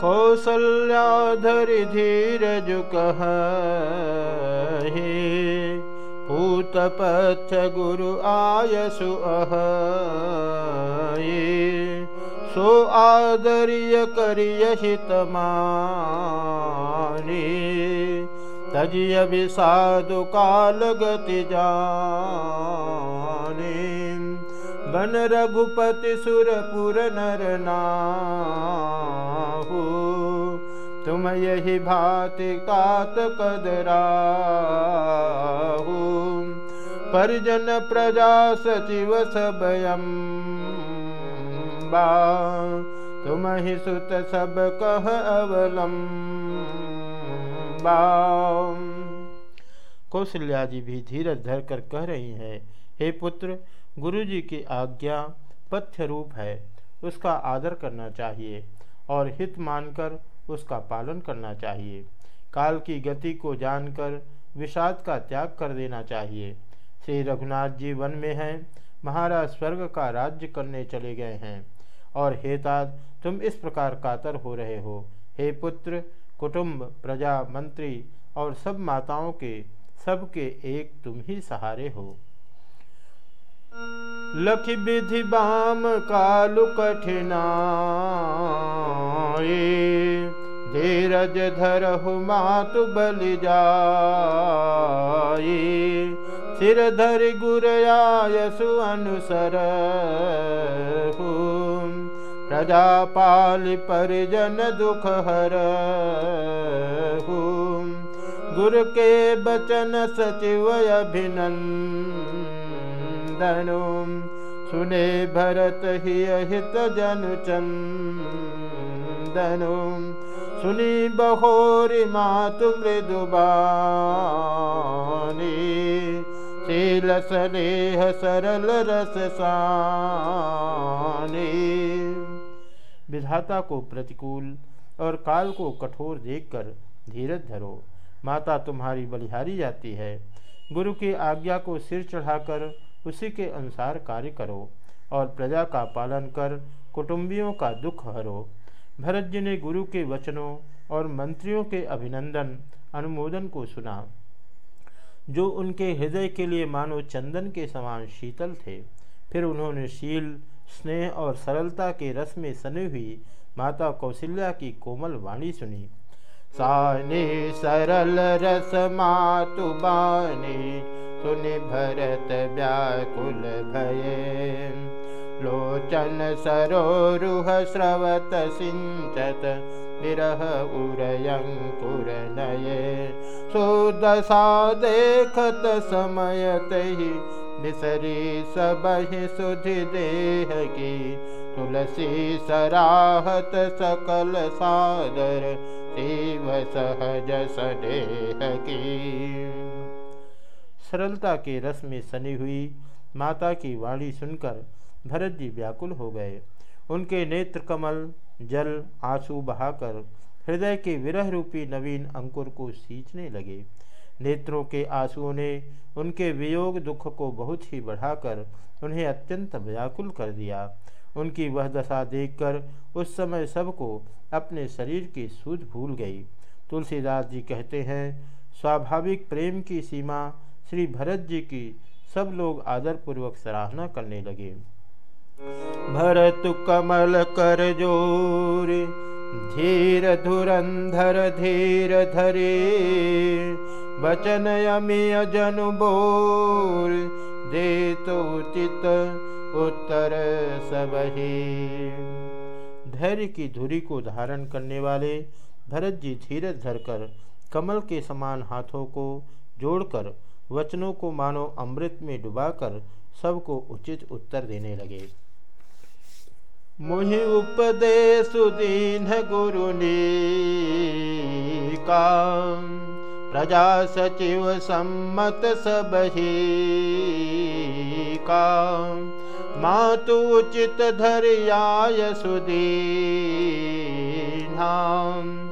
कौसल्याधरि धीरज कह पूतपथ गुरु आयसु अह सो आदर्य करिय हितमानी। तजिय विषादु काल गति जाने बन रघुपति सुरपुर नर नाहु। तुम यही भाति कात कदराहु परिजन प्रजा सचिव सबयम बा तुम ही सुत सब कह अवलम कौशल्या जी भी धीरज धर कर कह रही हैं, हे पुत्र गुरु जी की आज्ञा पथ्य रूप है। उसका आदर करना चाहिए और हित मानकर उसका पालन करना चाहिए। काल की गति को जानकर विषाद का त्याग कर देना चाहिए। श्री रघुनाथ जी वन में हैं, महाराज स्वर्ग का राज्य करने चले गए हैं। और हेताद, तुम इस प्रकार कातर हो रहे हो। हे पुत्र, कुटुंब, प्रजा, मंत्री और सब माताओं के, सबके एक तुम ही सहारे हो। लख विधि बाम कालु कठिना धीरज धरहु मातु बलि जाई सिर धर गुरयायसु अनुसर प्रजापाल परिजन दुख हर गुरु के बचन सचिव अभिनंदनु सुने भरत ही हित जन चंदनु सुनी बहोरी मातु मृदुबानी शील स्नेह सरल रस सानी। विधाता को प्रतिकूल और काल को कठोर देखकर धीरज धरो। माता तुम्हारी बलिहारी जाती है। गुरु की आज्ञा को सिर चढ़ाकर उसी के अनुसार कार्य करो और प्रजा का पालन कर कुटुंबियों का दुख हरो। भरत जी ने गुरु के वचनों और मंत्रियों के अभिनंदन, अनुमोदन को सुना। जो उनके हृदय के लिए मानो चंदन के समान शीतल थे, फिर उन्होंने शील, स्नेह और सरलता के रस में सनी हुई माता कौशल्या की कोमल वाणी सुनी। साने सरल रस मातु बानी सुनि भरत व्याकुल भये लोचन सरोरुह स्रवत सिंचत विरह उरयंकुर नये सुदशा देखत समयत ही बिसरी सबहि सुधि देह की तुलसी सराहत सकल सादर शिव सहज सदेह की सरलता के रस में सनी हुई माता की वाणी सुनकर भरत जी व्याकुल हो गए। उनके नेत्र कमल, जल, आँसू बहाकर हृदय के विरह रूपी नवीन अंकुर को सींचने लगे। नेत्रों के आंसुओं ने उनके वियोग दुख को बहुत ही बढ़ाकर उन्हें अत्यंत व्याकुल कर दिया। उनकी वह दशा देखकर उस समय सबको अपने शरीर की सूझ भूल गई। तुलसीदास जी कहते हैं, स्वाभाविक प्रेम की सीमा श्री भरत जी की सब लोग आदरपूर्वक सराहना करने लगे। भरत कमल कर ज़ोर, धीर धुरंधर धीर धरे। बचन अमीय जनु बोर, दे तो चित उत्तर सबही। धैर्य की धुरी को धारण करने वाले भरत जी धीरज धरकर कमल के समान हाथों को जोड़कर वचनों को मानो अमृत में डुबाकर सबको उचित उत्तर देने लगे। मुहि उपदेश दीन गुरु का प्रजा सचिव सम्मत सब ही का मातु उचित धरियाय सुदीनाम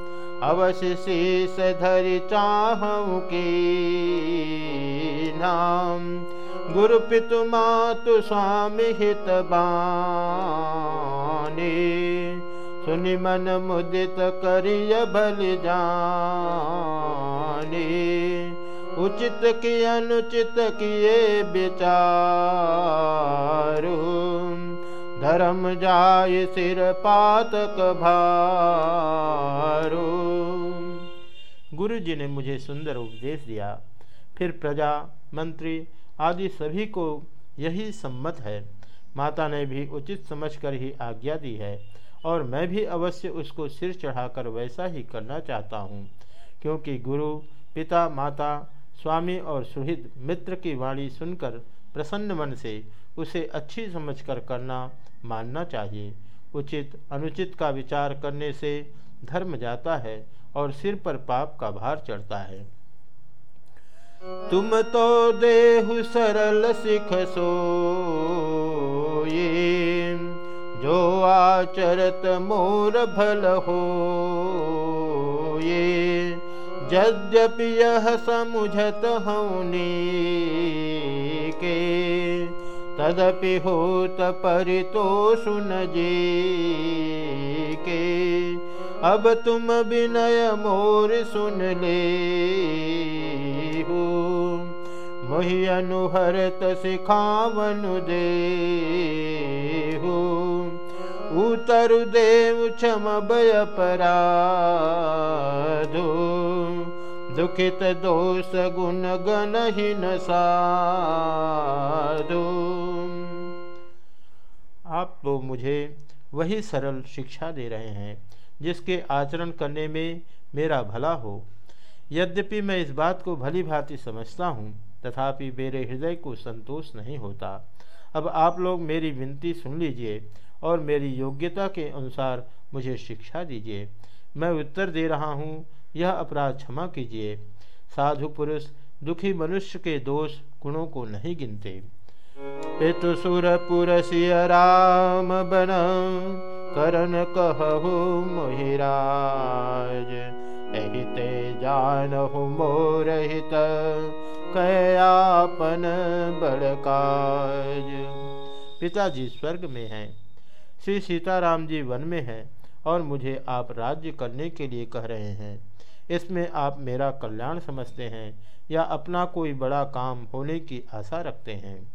अवश्य शीस धरि चाहूँ की नाम गुरु पितु मातु स्वामी हित बानी। सुनि मन मुदित करिय बलि जानी। उचित की अनुचित किए विचारु। धर्म जाय सिर पातक भारू। गुरु जी ने मुझे सुंदर उपदेश दिया। फिर प्रजा, मंत्री आदि सभी को यही सम्मत है। माता ने भी उचित समझकर ही आज्ञा दी है और मैं भी अवश्य उसको सिर चढ़ाकर वैसा ही करना चाहता हूँ, क्योंकि गुरु, पिता, माता, स्वामी और सुहृद मित्र की वाणी सुनकर प्रसन्न मन से उसे अच्छी समझकर करना मानना चाहिए। उचित, अनुचित का विचार करने से धर्म जाता है और सिर पर पाप का भार चढ़ता है। तुम तो देहु सरल सिख सो ये जो आचरत मोर भल हो ये यद्यपि यह समुझत हौनी के, तदपि होत परितो सुन जी। अब तुम विनय मोर सुन ले हो। मोहि अनुहरत सिखावनु दे हो। उतर देव क्षम बय पराधो दुखित दोष गुण गण ही न साधो आप तो मुझे वही सरल शिक्षा दे रहे हैं। जिसके आचरण करने में मेरा भला हो। यद्यपि मैं इस बात को भली भांति समझता हूँ, तथापि मेरे हृदय को संतोष नहीं होता। अब आप लोग मेरी विनती सुन लीजिए और मेरी योग्यता के अनुसार मुझे शिक्षा दीजिए। मैं उत्तर दे रहा हूँ, यह अपराध क्षमा कीजिए। साधु पुरुष, दुखी मनुष्य के दोष गुणों को नहीं गिनते। पितु सुरपुर राम बन। करन कहु, मोहिराज एहिते जानहु मोरहित कयापन बड़काज पिताजी स्वर्ग में हैं। श्री सीताराम जी वन में हैं और मुझे आप राज्य करने के लिए कह रहे हैं। इसमें आप मेरा कल्याण समझते हैं या अपना कोई बड़ा काम होने की आशा रखते हैं।